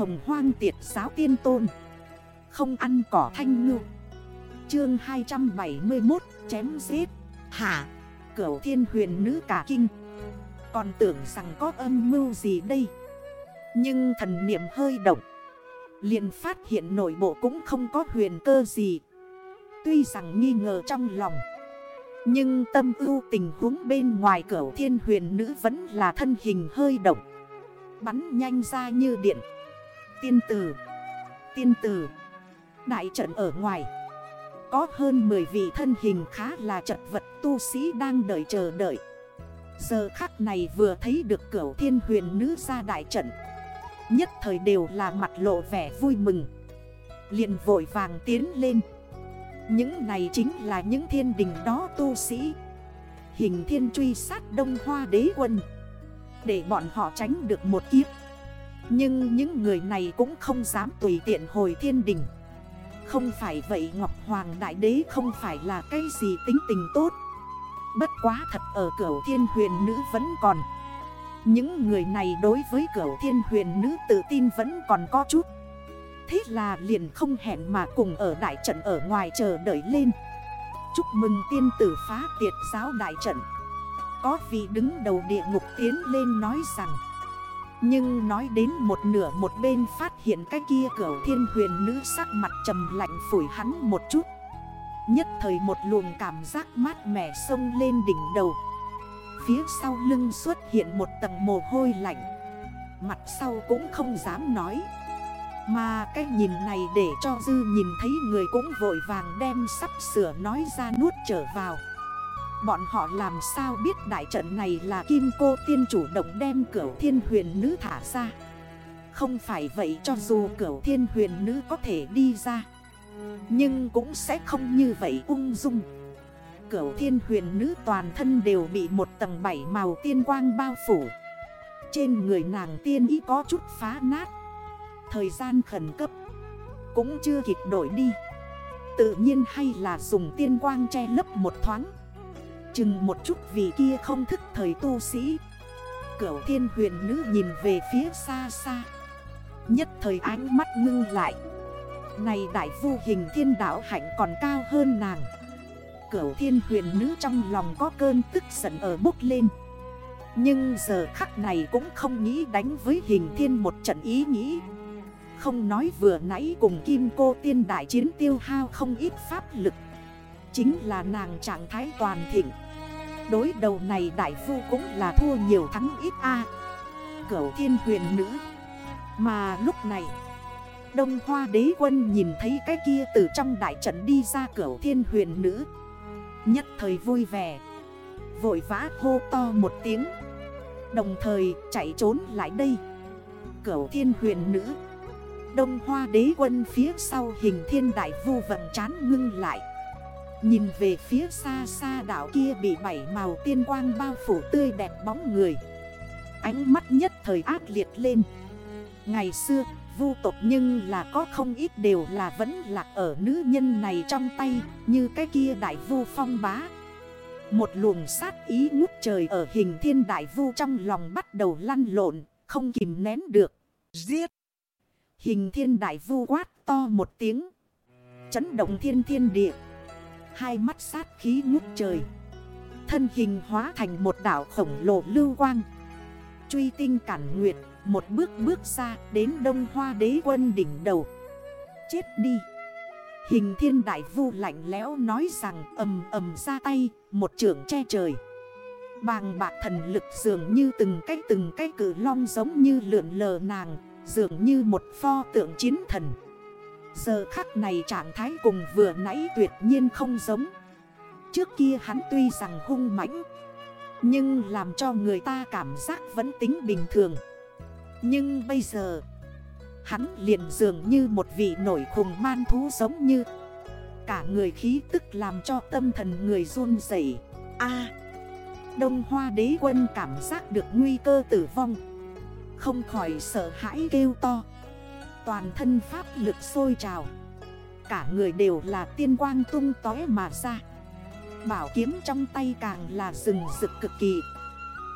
hồng hoang tiệt giáo tiên tôn. Không ăn cỏ thanh ngư. Chương 271 chém giết. Hả? Cửu thiên huyền nữ cả kinh. Còn tưởng rằng có âm mưu gì đây? Nhưng thần niệm hơi động. Liền phát hiện nội bộ cũng không có huyền cơ gì. Tuy rằng nghi ngờ trong lòng. Nhưng tâm ưu tình huống bên ngoài cửa thiên huyền nữ vẫn là thân hình hơi động. Bắn nhanh ra như điện. Tiên tử. Tiên tử, Đại trận ở ngoài. Có hơn 10 vị thân hình khá là chật vật tu sĩ đang đợi chờ đợi. Giờ khắc này vừa thấy được cửu thiên huyền nữ ra đại trận. Nhất thời đều là mặt lộ vẻ vui mừng. Liền vội vàng tiến lên. Những này chính là những thiên đình đó tu sĩ. Hình thiên truy sát đông hoa đế quân. Để bọn họ tránh được một kiếp. Nhưng những người này cũng không dám tùy tiện hồi thiên đình. Không phải vậy Ngọc Hoàng Đại Đế không phải là cái gì tính tình tốt. Bất quá thật ở cửa thiên huyền nữ vẫn còn. Những người này đối với cửu thiên huyền nữ tự tin vẫn còn có chút. Thế là liền không hẹn mà cùng ở đại trận ở ngoài chờ đợi lên. Chúc mừng tiên tử phá tiệt giáo đại trận. Có vị đứng đầu địa ngục tiến lên nói rằng nhưng nói đến một nửa một bên phát hiện cái kia cửu thiên huyền nữ sắc mặt trầm lạnh phủi hắn một chút. Nhất thời một luồng cảm giác mát mẻ sông lên đỉnh đầu. Phía sau lưng xuất hiện một tầng mồ hôi lạnh. Mặt sau cũng không dám nói. Mà cái nhìn này để cho Dư nhìn thấy người cũng vội vàng đem sắp sửa nói ra nuốt trở vào. Bọn họ làm sao biết đại trận này là Kim Cô Tiên chủ động đem cửu thiên huyền nữ thả ra? Không phải vậy cho dù cửu thiên huyền nữ có thể đi ra, Nhưng cũng sẽ không như vậy ung dung. Cửu thiên huyền nữ toàn thân đều bị một tầng bảy màu tiên quang bao phủ. Trên người nàng tiên ý có chút phá nát. Thời gian khẩn cấp Cũng chưa kịp đổi đi. Tự nhiên hay là dùng tiên quang che lấp một thoáng. Chừng một chút vì kia không thức thời tu sĩ. Cửu thiên huyền nữ nhìn về phía xa xa. Nhất thời ánh mắt ngưng lại. Này đại vô hình thiên đạo hạnh còn cao hơn nàng. Cửu thiên huyền nữ trong lòng có cơn tức giận ở bốc lên. Nhưng giờ khắc này cũng không nghĩ đánh với hình thiên một trận ý nghĩ. Không nói vừa nãy cùng kim cô tiên đại chiến tiêu hao không ít pháp lực. Chính là nàng trạng thái toàn thịnh. Đối đầu này đại phu cũng là thua nhiều thắng ít a. À. Cửu thiên huyền nữ. Mà lúc này, Đông Hoa đế quân nhìn thấy cái kia từ trong đại trận đi ra cửu thiên huyền nữ. Nhất thời vui vẻ. Vội vã hô to một tiếng. Đồng thời chạy trốn lại đây. Cửu thiên huyền nữ. Đông hoa đế quân phía sau hình thiên đại vu vận chán ngưng lại. Nhìn về phía xa xa đảo kia bị bảy màu tiên quang bao phủ tươi đẹp bóng người. Ánh mắt nhất thời ác liệt lên. Ngày xưa, vu tộc nhưng là có không ít đều là vẫn lạc ở nữ nhân này trong tay, Như cái kia đại vu phong bá. Một luồng sát ý ngút trời ở hình thiên đại vu trong lòng bắt đầu lăn lộn, Không kìm nén được. Giết! Hình thiên đại vu quát to một tiếng. Chấn động thiên thiên địa. Hai mắt sát khí ngút trời. Thân hình hóa thành một đảo khổng lồ lưu quang. Truy tinh cản nguyệt, một bước bước xa đến đông hoa đế quân đỉnh đầu. Chết đi. Hình thiên đại vu lạnh lẽo nói rằng ầm ầm ra tay, Một trưởng che trời. Bàng bạc thần lực dường như từng cái từng cái cử long giống như lượn lờ nàng, Dường như một pho tượng chiến thần. Giờ khắc này trạng thái cùng vừa nãy tuyệt nhiên không giống. Trước kia hắn tuy rằng hung mãnh, Nhưng làm cho người ta cảm giác vẫn tính bình thường. Nhưng bây giờ, Hắn liền dường như một vị nổi khùng man thú giống như. Cả người khí tức làm cho tâm thần người run dậy a, Đông Hoa đế quân cảm giác được nguy cơ tử vong. Không khỏi sợ hãi kêu to. Toàn thân pháp lực sôi trào. Cả người đều là tiên quang tung tói mà ra. Bảo kiếm trong tay càng là rừng rực cực kỳ.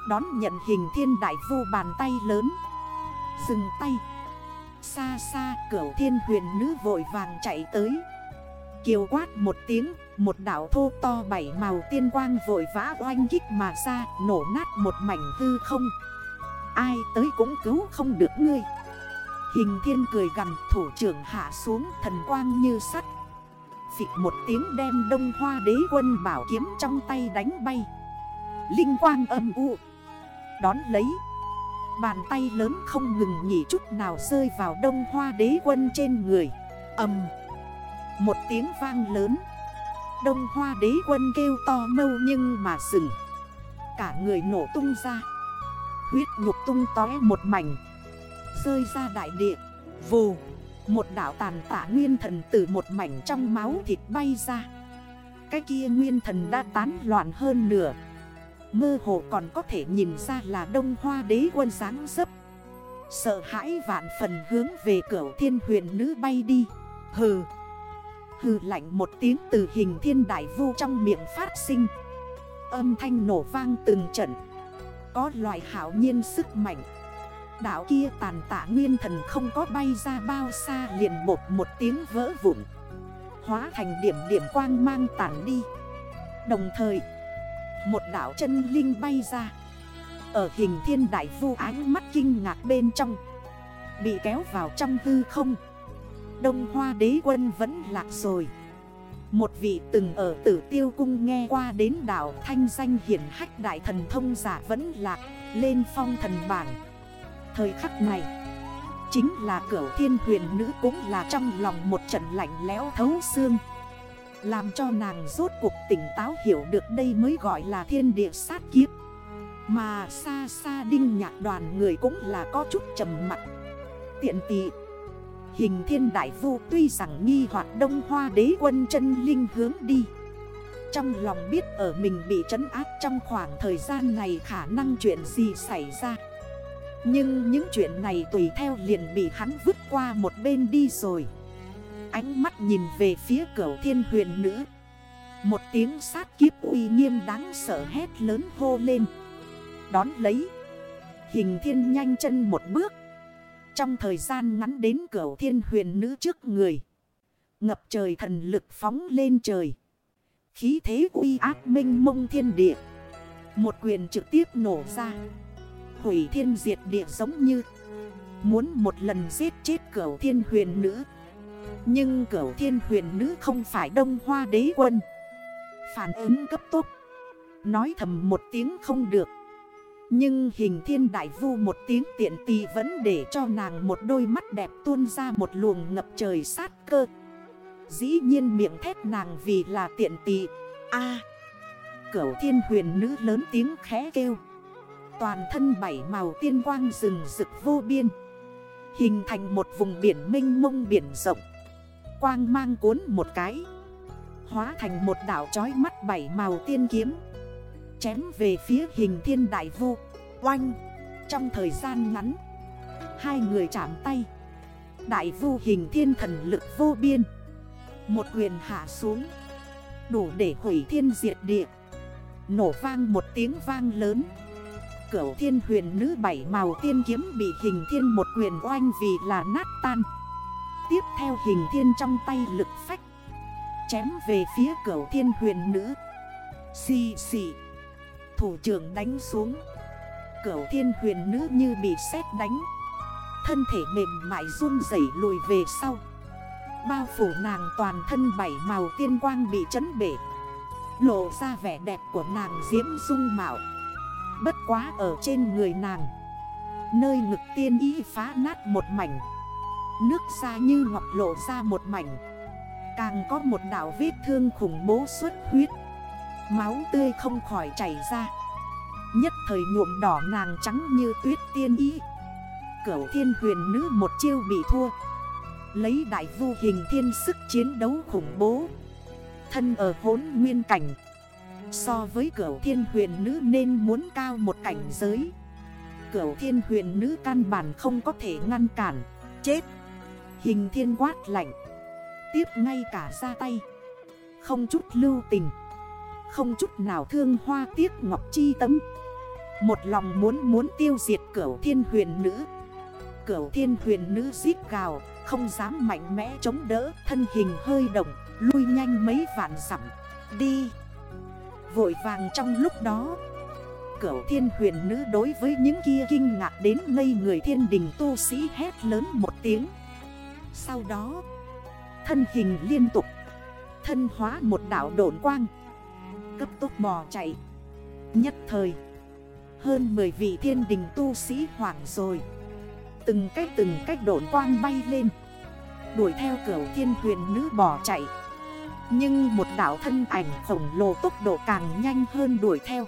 Đón nhận hình thiên đại vu bàn tay lớn. Dừng tay. Xa xa cửa cửu thiên huyền nữ vội vàng chạy tới. Kiều quát một tiếng, Một đảo thô to bảy màu tiên quang vội vã oanh kích mà ra, Nổ nát một mảnh hư không. Ai tới cũng cứu không được ngươi. Hình thiên cười gần thủ trưởng hạ xuống, thần quang như sắt. Phịch một tiếng đem đông hoa đế quân bảo kiếm trong tay đánh bay. Linh quang âm u. Đón lấy, Bàn tay lớn không ngừng nghỉ chút nào rơi vào đông hoa đế quân trên người. Âm Một tiếng vang lớn. Đông hoa đế quân kêu to mâu nhưng mà sừng Cả người nổ tung ra. Huyết nhục tung tói một mảnh. Rơi ra đại địa. Vù, Một đảo tàn tả nguyên thần từ một mảnh trong máu thịt bay ra. Cái kia nguyên thần đã tán loạn hơn nửa. Mơ hồ còn có thể nhìn ra là đông hoa đế quân sáng dấp. Sợ hãi vạn phần hướng về cửa thiên huyền nữ bay đi. Hừ Hừ lạnh một tiếng từ hình thiên đại vu trong miệng phát sinh. Âm thanh nổ vang từng trận. Có loại hảo nhiên sức mạnh. Đảo kia tàn tạ nguyên thần không có bay ra bao xa liền bột một tiếng vỡ vụn. Hóa thành điểm điểm quang mang tản đi. Đồng thời, Một đảo chân linh bay ra. Ở hình thiên đại vu ánh mắt kinh ngạc bên trong, Bị kéo vào trong hư không. Đông hoa đế quân vẫn lạc rồi. Một vị từng ở tử tiêu cung nghe qua đến đảo Thanh danh hiển hách đại thần thông giả vẫn lạc, Lên phong thần bảng. Thời khắc này. Chính là cửu thiên huyền nữ cũng là trong lòng một trận lạnh lẽo thấu xương. Làm cho nàng rốt cuộc tỉnh táo hiểu được đây mới gọi là thiên địa sát kiếp. Mà xa xa đinh nhạc đoàn người cũng là có chút trầm mặt Tiện tị, Hình thiên đại vu tuy rằng nghi hoạt đông hoa đế quân chân linh hướng đi. Trong lòng biết ở mình bị trấn áp trong khoảng thời gian này khả năng chuyện gì xảy ra nhưng những chuyện này tùy theo liền bị hắn vứt qua một bên đi rồi. Ánh mắt nhìn về phía cửa thiên huyền nữ. Một tiếng sát kiếp uy nghiêm đáng sợ hét lớn hô lên. Đón lấy. Hình thiên nhanh chân một bước. Trong thời gian ngắn đến cửa thiên huyền nữ trước người. Ngập trời thần lực phóng lên trời. Khí thế uy ác minh mông thiên địa. Một quyền trực tiếp nổ ra hủy thiên diệt địa giống như. Muốn một lần giết chết cửu thiên huyền nữ. Nhưng cửu thiên huyền nữ không phải đông hoa đế quân. Phản ứng cấp tốc. Nói thầm một tiếng không được. Nhưng hình thiên đại vu một tiếng tiện tì vẫn để cho nàng một đôi mắt đẹp tuôn ra một luồng ngập trời sát cơ. Dĩ nhiên miệng thét nàng vì là tiện tì. A! À, Cửu thiên huyền nữ lớn tiếng khẽ kêu. Toàn thân bảy màu tiên quang rừng rực vô biên. Hình thành một vùng biển mênh mông biển rộng. Quang mang cuốn một cái. Hóa thành một đảo trói mắt bảy màu tiên kiếm. Chém về phía hình thiên đại vu. Oanh! Trong thời gian ngắn, Hai người chạm tay. Đại vu hình thiên thần lực vô biên. Một quyền hạ xuống. Đủ để hủy thiên diệt địa. Nổ vang một tiếng vang lớn cửu thiên huyền nữ bảy màu tiên kiếm bị hình thiên một quyền oanh vì là nát tan. Tiếp theo hình thiên trong tay lực phách, Chém về phía cửu thiên huyền nữ. Xì xì, Thủ trưởng đánh xuống. Cửu thiên huyền nữ như bị sét đánh. Thân thể mềm mại run rẩy lùi về sau. Bao phủ nàng toàn thân bảy màu tiên quang bị chấn bể. Lộ ra vẻ đẹp của nàng diễm dung mạo. Bất quá ở trên người nàng. Nơi ngực tiên ý phá nát một mảnh. Nước ra như ngọc lộ ra một mảnh. Càng có một đảo vết thương khủng bố xuất huyết. Máu tươi không khỏi chảy ra. Nhất thời nhuộm đỏ nàng trắng như tuyết tiên ý Cửu thiên huyền nữ một chiêu bị thua. Lấy đại vu hình thiên sức chiến đấu khủng bố. Thân ở hốn nguyên cảnh. So với cửu thiên huyền nữ nên muốn cao một cảnh giới. Cửu thiên huyền nữ căn bản không có thể ngăn cản. Chết. Hình thiên quát lạnh. Tiếp ngay cả ra tay. Không chút lưu tình. Không chút nào thương hoa tiếc ngọc chi tấm Một lòng muốn muốn tiêu diệt cửu thiên huyền nữ. Cửu thiên huyền nữ giết gào, Không dám mạnh mẽ chống đỡ, Thân hình hơi động, Lui nhanh mấy vạn dặm. Đi. Vội vàng trong lúc đó. Cửu thiên huyền nữ đối với những kia kinh ngạc đến ngây người thiên đình tu sĩ hét lớn một tiếng. Sau đó, Thân hình liên tục, Thân hóa một đảo độn quang, Cấp tốc bò chạy. Nhất thời, Hơn 10 vị thiên đình tu sĩ hoảng rồi. Từng cách từng cách độn quang bay lên, Đuổi theo cửu thiên huyền nữ bò chạy. Nhưng một đảo thân ảnh khổng lồ tốc độ càng nhanh hơn đuổi theo.